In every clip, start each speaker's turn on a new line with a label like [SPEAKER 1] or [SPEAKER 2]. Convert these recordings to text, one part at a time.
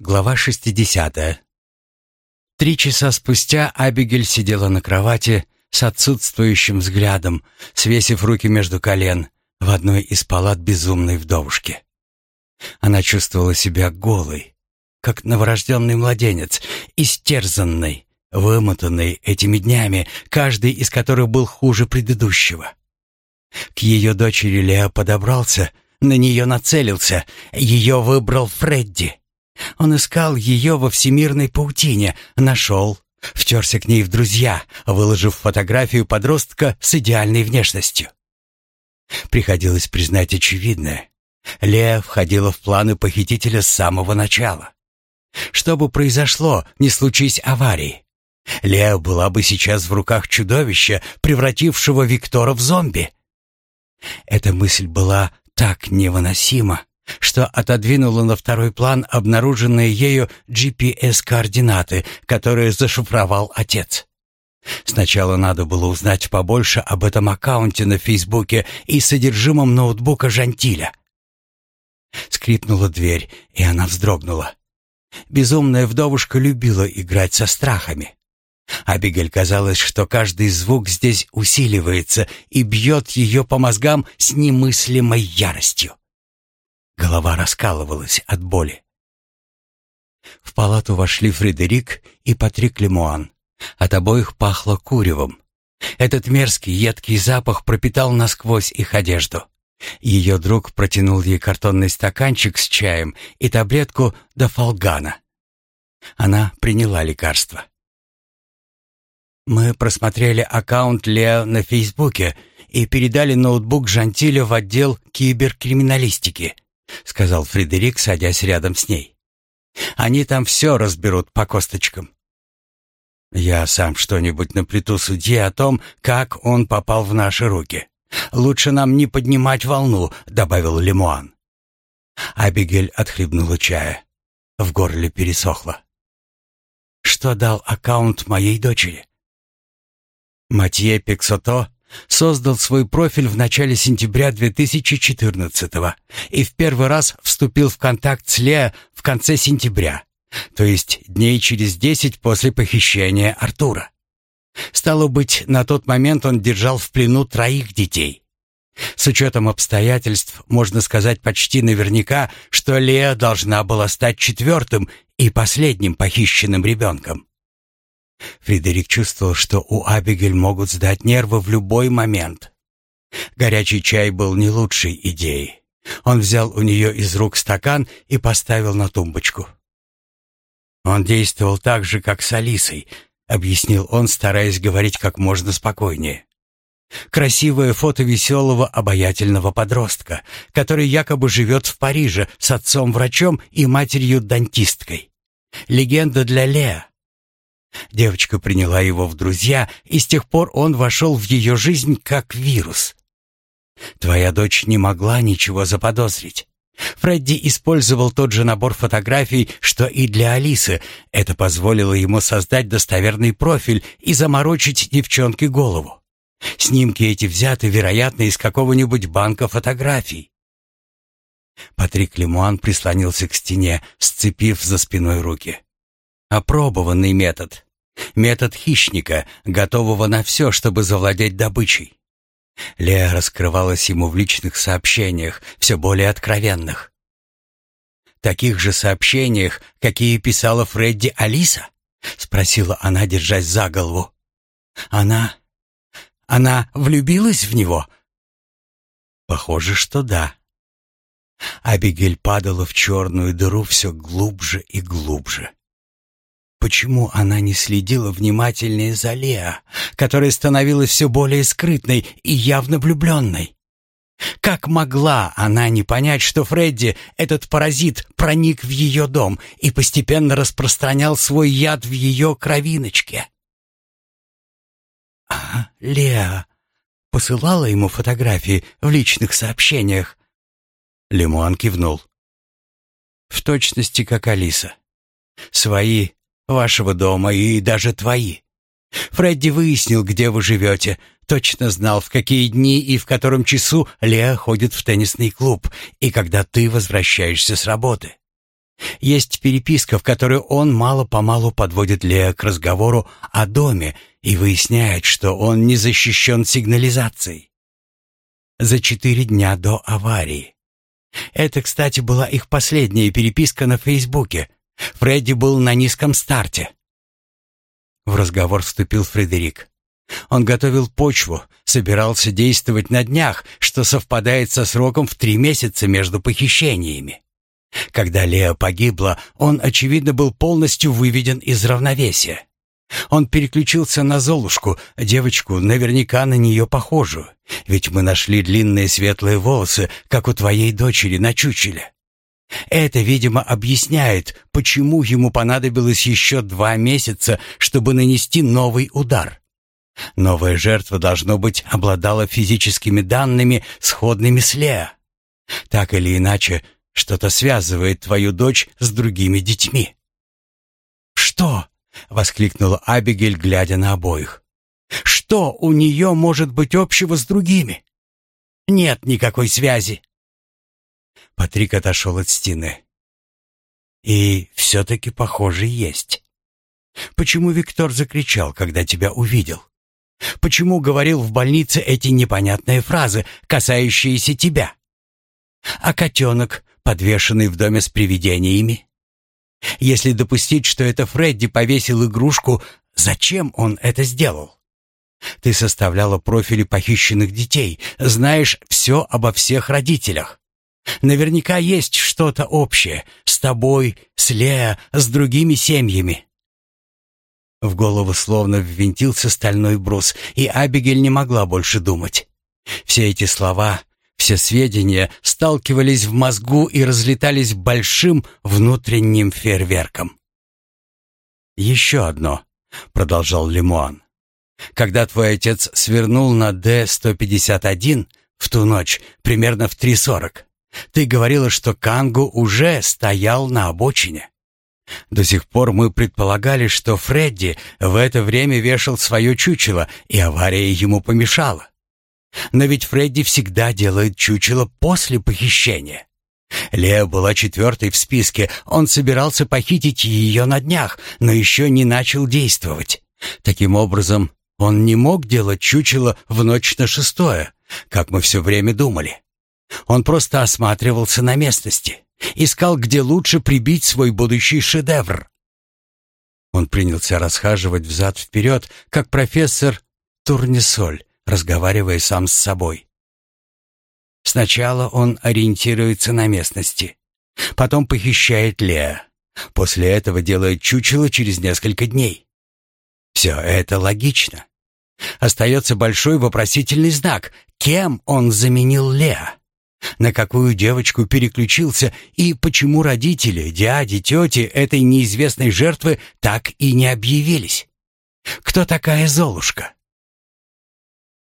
[SPEAKER 1] Глава 60. Три часа спустя Абигель сидела на кровати с отсутствующим взглядом, свесив руки между колен в одной из палат безумной вдовушки. Она чувствовала себя голой, как новорожденный младенец, истерзанной, вымотанной этими днями, каждый из которых был хуже предыдущего. К ее дочери Лео подобрался, на нее нацелился, ее выбрал Фредди. Он искал ее во всемирной паутине, нашел, втерся к ней в друзья, выложив фотографию подростка с идеальной внешностью. Приходилось признать очевидное. Лея входила в планы похитителя с самого начала. Что бы произошло, не случись аварии. Лея была бы сейчас в руках чудовища, превратившего Виктора в зомби. Эта мысль была так невыносима, что отодвинуло на второй план обнаруженные ею GPS-координаты, которые зашифровал отец. Сначала надо было узнать побольше об этом аккаунте на Фейсбуке и содержимом ноутбука Жантиля. Скрипнула дверь, и она вздрогнула. Безумная вдовушка любила играть со страхами. Абигель казалось, что каждый звук здесь усиливается и бьет ее по мозгам с немыслимой яростью. Голова раскалывалась от боли. В палату вошли Фредерик и Патрик Лемуан. От обоих пахло куревом. Этот мерзкий, едкий запах пропитал насквозь их одежду. Ее друг протянул ей картонный стаканчик с чаем и таблетку дофалгана. Она приняла лекарство. «Мы просмотрели аккаунт Лео на Фейсбуке и передали ноутбук Жантиля в отдел киберкриминалистики», — сказал Фредерик, садясь рядом с ней. «Они там все разберут по косточкам». «Я сам что-нибудь наплету судье о том, как он попал в наши руки. Лучше нам не поднимать волну», — добавил Лемуан. Абигель отхлебнула чая. В горле пересохло. «Что дал аккаунт моей дочери?» Матье Пиксото создал свой профиль в начале сентября 2014 и в первый раз вступил в контакт с Лео в конце сентября, то есть дней через десять после похищения Артура. Стало быть, на тот момент он держал в плену троих детей. С учетом обстоятельств, можно сказать почти наверняка, что Леа должна была стать четвертым и последним похищенным ребенком. Фредерик чувствовал, что у Абигель могут сдать нервы в любой момент. Горячий чай был не лучшей идеей. Он взял у нее из рук стакан и поставил на тумбочку. «Он действовал так же, как с Алисой», — объяснил он, стараясь говорить как можно спокойнее. Красивое фото веселого обаятельного подростка, который якобы живет в Париже с отцом-врачом и матерью-дантисткой. Легенда для Леа. Девочка приняла его в друзья, и с тех пор он вошел в ее жизнь как вирус. Твоя дочь не могла ничего заподозрить. Фредди использовал тот же набор фотографий, что и для Алисы. Это позволило ему создать достоверный профиль и заморочить девчонке голову. Снимки эти взяты, вероятно, из какого-нибудь банка фотографий. Патрик Лемуан прислонился к стене, сцепив за спиной руки. Опробованный метод. Метод хищника, готового на все, чтобы завладеть добычей. Лея раскрывалась ему в личных сообщениях, все более откровенных. «Таких же сообщениях, какие писала Фредди Алиса?» — спросила она, держась за голову. «Она... она влюбилась в него?» «Похоже, что да». Абигель падала в черную дыру все глубже и глубже. Почему она не следила внимательнее за Леа, которая становилась все более скрытной и явно влюбленной? Как могла она не понять, что Фредди, этот паразит, проник в ее дом и постепенно распространял свой яд в ее кровиночке? А Леа посылала ему фотографии в личных сообщениях. Лемуан кивнул. В точности, как Алиса. Свои вашего дома и даже твои. Фредди выяснил, где вы живете, точно знал, в какие дни и в котором часу Леа ходит в теннисный клуб и когда ты возвращаешься с работы. Есть переписка, в которой он мало-помалу подводит Лео к разговору о доме и выясняет, что он не защищен сигнализацией. За четыре дня до аварии. Это, кстати, была их последняя переписка на Фейсбуке. Фредди был на низком старте. В разговор вступил Фредерик. Он готовил почву, собирался действовать на днях, что совпадает со сроком в три месяца между похищениями. Когда Леа погибла, он, очевидно, был полностью выведен из равновесия. Он переключился на Золушку, девочку, наверняка на нее похожую. Ведь мы нашли длинные светлые волосы, как у твоей дочери на чучеле. Это, видимо, объясняет, почему ему понадобилось еще два месяца, чтобы нанести новый удар. Новая жертва, должно быть, обладала физическими данными, сходными с Леа. Так или иначе, что-то связывает твою дочь с другими детьми. «Что?» — воскликнула Абигель, глядя на обоих. «Что у нее может быть общего с другими?» «Нет никакой связи». Патрик отошел от стены. «И все-таки, похоже, есть. Почему Виктор закричал, когда тебя увидел? Почему говорил в больнице эти непонятные фразы, касающиеся тебя? А котенок, подвешенный в доме с привидениями? Если допустить, что это Фредди повесил игрушку, зачем он это сделал? Ты составляла профили похищенных детей, знаешь все обо всех родителях. Наверняка есть что-то общее с тобой, с Леа, с другими семьями. В голову словно ввинтился стальной брус, и Абигель не могла больше думать. Все эти слова все сведения сталкивались в мозгу и разлетались большим внутренним фейерверком. «Еще одно», — продолжал Лемуан. «Когда твой отец свернул на Д-151 в ту ночь, примерно в 3.40, ты говорила, что Кангу уже стоял на обочине. До сих пор мы предполагали, что Фредди в это время вешал свое чучело, и авария ему помешала. Но ведь Фредди всегда делает чучело после похищения. Лео была четвертой в списке. Он собирался похитить ее на днях, но еще не начал действовать. Таким образом, он не мог делать чучело в ночь на шестое, как мы все время думали. Он просто осматривался на местности, искал, где лучше прибить свой будущий шедевр. Он принялся расхаживать взад-вперед, как профессор Турнесоль, разговаривая сам с собой. Сначала он ориентируется на местности, потом похищает Леа, после этого делает чучело через несколько дней. Все это логично. Остается большой вопросительный знак. Кем он заменил Леа? На какую девочку переключился и почему родители, дяди, тети этой неизвестной жертвы так и не объявились? Кто такая Золушка?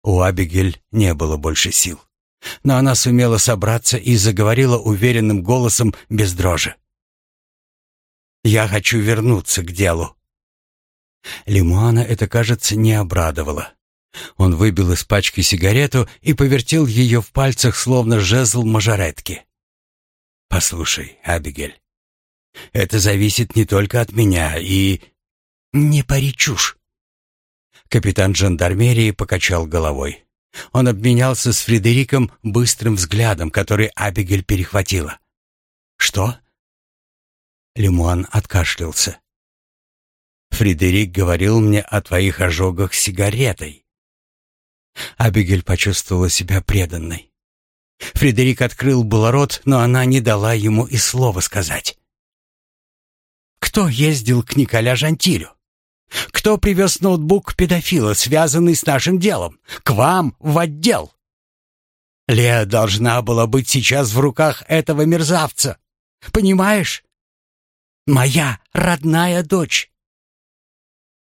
[SPEAKER 1] У Абигель не было больше сил. Но она сумела собраться и заговорила уверенным голосом без дрожи. «Я хочу вернуться к делу». Лимуана это, кажется, не обрадовало. Он выбил из пачки сигарету и повертел ее в пальцах, словно жезл мажоретки. «Послушай, Абигель, это зависит не только от меня и...» «Не пари чушь. Капитан жандармерии покачал головой. Он обменялся с Фредериком быстрым взглядом, который Абигель перехватила. «Что?» Лемуан откашлялся. «Фредерик говорил мне о твоих ожогах сигаретой». Абигель почувствовала себя преданной. Фредерик открыл было рот, но она не дала ему и слова сказать. «Кто ездил к Николя Жантилю?» Кто привез ноутбук педофила, связанный с нашим делом? К вам в отдел. Леа должна была быть сейчас в руках этого мерзавца. Понимаешь? Моя родная дочь.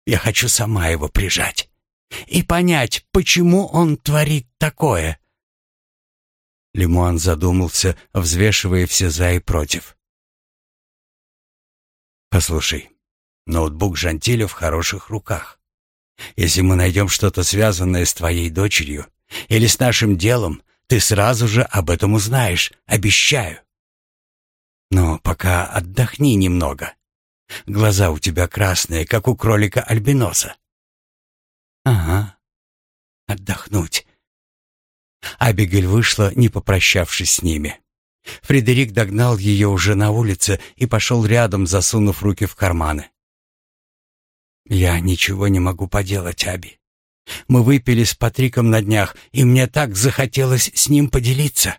[SPEAKER 1] Я хочу сама его прижать и понять, почему он творит такое. Лимон задумался, взвешивая все за и против. Послушай, Ноутбук Жантиля в хороших руках. Если мы найдем что-то связанное с твоей дочерью или с нашим делом, ты сразу же об этом узнаешь, обещаю. Но пока отдохни немного. Глаза у тебя красные, как у кролика-альбиноса. Ага, отдохнуть. Абигель вышла, не попрощавшись с ними. Фредерик догнал ее уже на улице и пошел рядом, засунув руки в карманы. «Я ничего не могу поделать, Аби. Мы выпили с Патриком на днях, и мне так захотелось с ним поделиться».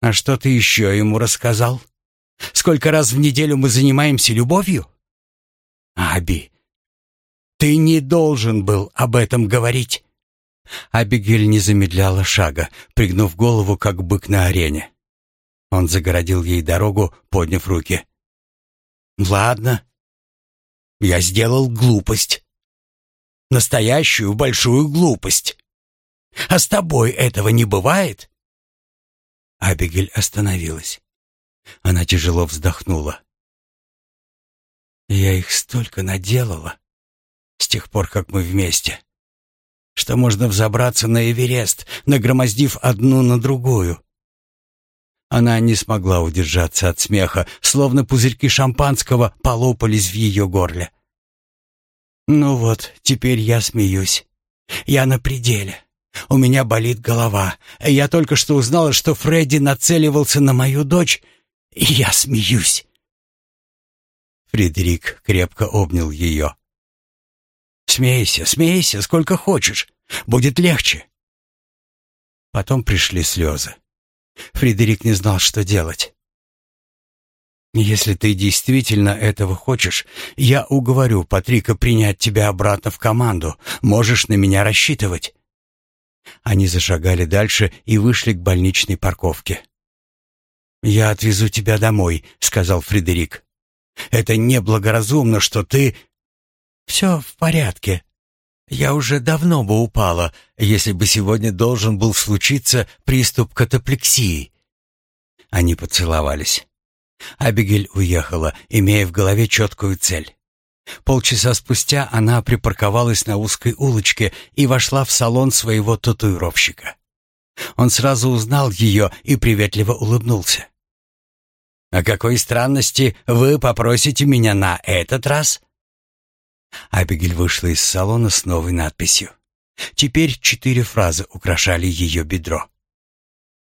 [SPEAKER 1] «А что ты еще ему рассказал? Сколько раз в неделю мы занимаемся любовью?» «Аби, ты не должен был об этом говорить». Абигель не замедляла шага, пригнув голову, как бык на арене. Он загородил ей дорогу, подняв руки. «Ладно. Я сделал глупость. Настоящую большую глупость. А с тобой этого не бывает?» Абигель остановилась. Она тяжело вздохнула. «Я их столько наделала с тех пор, как мы вместе что можно взобраться на Эверест, нагромоздив одну на другую. Она не смогла удержаться от смеха, словно пузырьки шампанского полопались в ее горле. «Ну вот, теперь я смеюсь. Я на пределе. У меня болит голова. Я только что узнала, что Фредди нацеливался на мою дочь, и я смеюсь». Фредерик крепко обнял ее. Смейся, смейся, сколько хочешь. Будет легче. Потом пришли слезы. Фредерик не знал, что делать. «Если ты действительно этого хочешь, я уговорю Патрика принять тебя обратно в команду. Можешь на меня рассчитывать». Они зашагали дальше и вышли к больничной парковке. «Я отвезу тебя домой», — сказал Фредерик. «Это неблагоразумно, что ты...» «Все в порядке. Я уже давно бы упала, если бы сегодня должен был случиться приступ катаплексии». Они поцеловались. Абигель уехала, имея в голове четкую цель. Полчаса спустя она припарковалась на узкой улочке и вошла в салон своего татуировщика. Он сразу узнал ее и приветливо улыбнулся. «О какой странности вы попросите меня на этот раз?» Абигель вышла из салона с новой надписью. Теперь четыре фразы украшали ее бедро.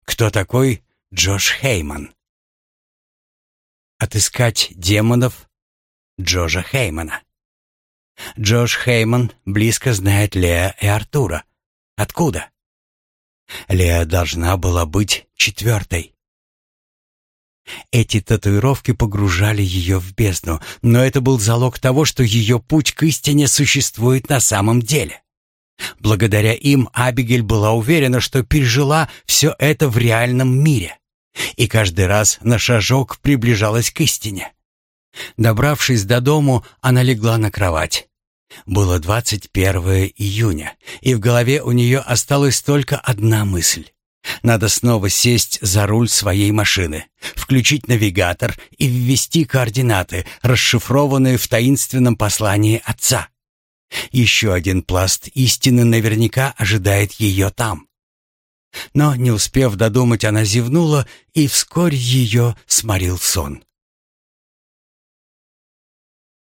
[SPEAKER 1] «Кто такой Джош Хейман?» «Отыскать демонов Джоша Хеймана». Джош Хейман близко знает Леа и Артура. Откуда? Леа должна была быть четвертой. Эти татуировки погружали ее в бездну, но это был залог того, что ее путь к истине существует на самом деле. Благодаря им Абигель была уверена, что пережила все это в реальном мире. И каждый раз на шажок приближалась к истине. Добравшись до дому, она легла на кровать. Было 21 июня, и в голове у нее осталась только одна мысль. Надо снова сесть за руль своей машины, включить навигатор и ввести координаты, расшифрованные в таинственном послании отца. Еще один пласт истины наверняка ожидает ее там. Но, не успев додумать, она зевнула, и вскоре ее сморил сон.